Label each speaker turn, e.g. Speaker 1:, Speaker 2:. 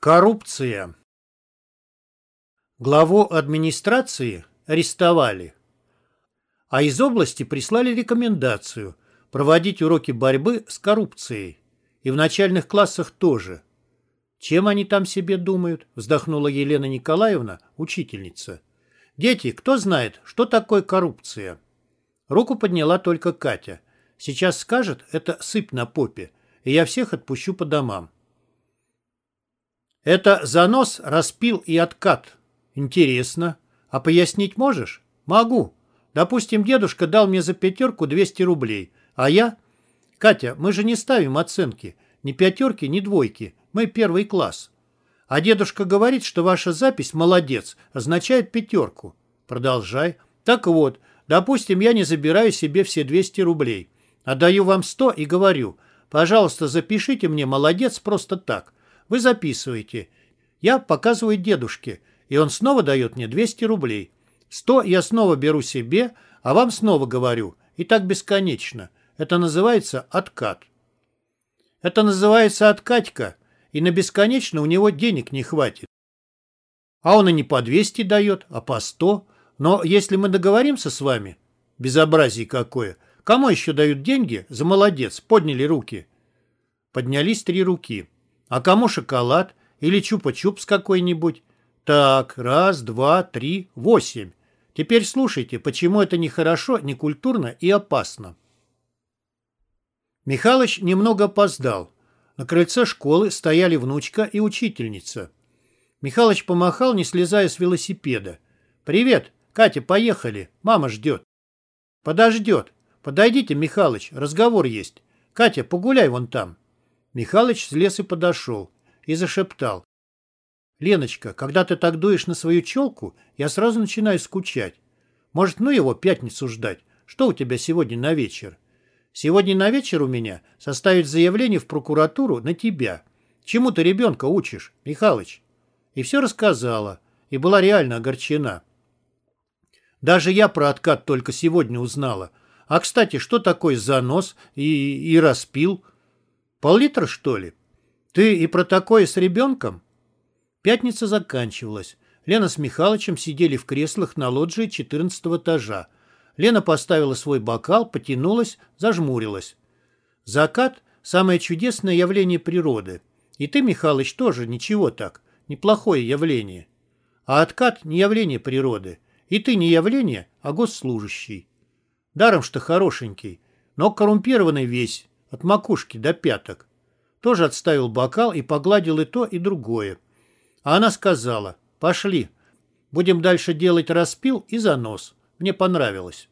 Speaker 1: Коррупция. Главу администрации арестовали, а из области прислали рекомендацию проводить уроки борьбы с коррупцией. И в начальных классах тоже. Чем они там себе думают? Вздохнула Елена Николаевна, учительница. Дети, кто знает, что такое коррупция? Руку подняла только Катя. Сейчас скажет, это сыпь на попе, и я всех отпущу по домам. Это занос, распил и откат. Интересно. А пояснить можешь? Могу. Допустим, дедушка дал мне за пятерку 200 рублей, а я... Катя, мы же не ставим оценки. Ни пятерки, ни двойки. Мы первый класс. А дедушка говорит, что ваша запись «молодец» означает пятерку. Продолжай. Так вот, допустим, я не забираю себе все 200 рублей. Отдаю вам 100 и говорю, пожалуйста, запишите мне «молодец» просто так. Вы записываете. Я показываю дедушке, и он снова дает мне 200 рублей. 100 я снова беру себе, а вам снова говорю. И так бесконечно. Это называется откат. Это называется откатька, и на бесконечно у него денег не хватит. А он и не по 200 дает, а по 100. Но если мы договоримся с вами, безобразие какое, кому еще дают деньги за молодец, подняли руки. Поднялись три руки. А кому шоколад? Или чупа-чупс какой-нибудь? Так, раз, два, три, восемь. Теперь слушайте, почему это нехорошо, некультурно и опасно. Михалыч немного опоздал. На крыльце школы стояли внучка и учительница. Михалыч помахал, не слезая с велосипеда. «Привет, Катя, поехали. Мама ждет». «Подождет. Подойдите, Михалыч, разговор есть. Катя, погуляй вон там». Михалыч слез и подошел, и зашептал. «Леночка, когда ты так дуешь на свою челку, я сразу начинаю скучать. Может, ну его пятницу ждать? Что у тебя сегодня на вечер?» «Сегодня на вечер у меня составить заявление в прокуратуру на тебя. Чему ты ребенка учишь, Михалыч?» И все рассказала, и была реально огорчена. Даже я про откат только сегодня узнала. А, кстати, что такое занос и, и распил?» Пол-литра, что ли? Ты и про такое с ребенком? Пятница заканчивалась. Лена с Михалычем сидели в креслах на лоджии 14 этажа. Лена поставила свой бокал, потянулась, зажмурилась. Закат – самое чудесное явление природы. И ты, Михалыч, тоже ничего так. Неплохое явление. А откат – не явление природы. И ты не явление, а госслужащий. Даром, что хорошенький, но коррумпированный весь, от макушки до пяток. Тоже отставил бокал и погладил и то, и другое. А она сказала, пошли, будем дальше делать распил и занос. Мне понравилось.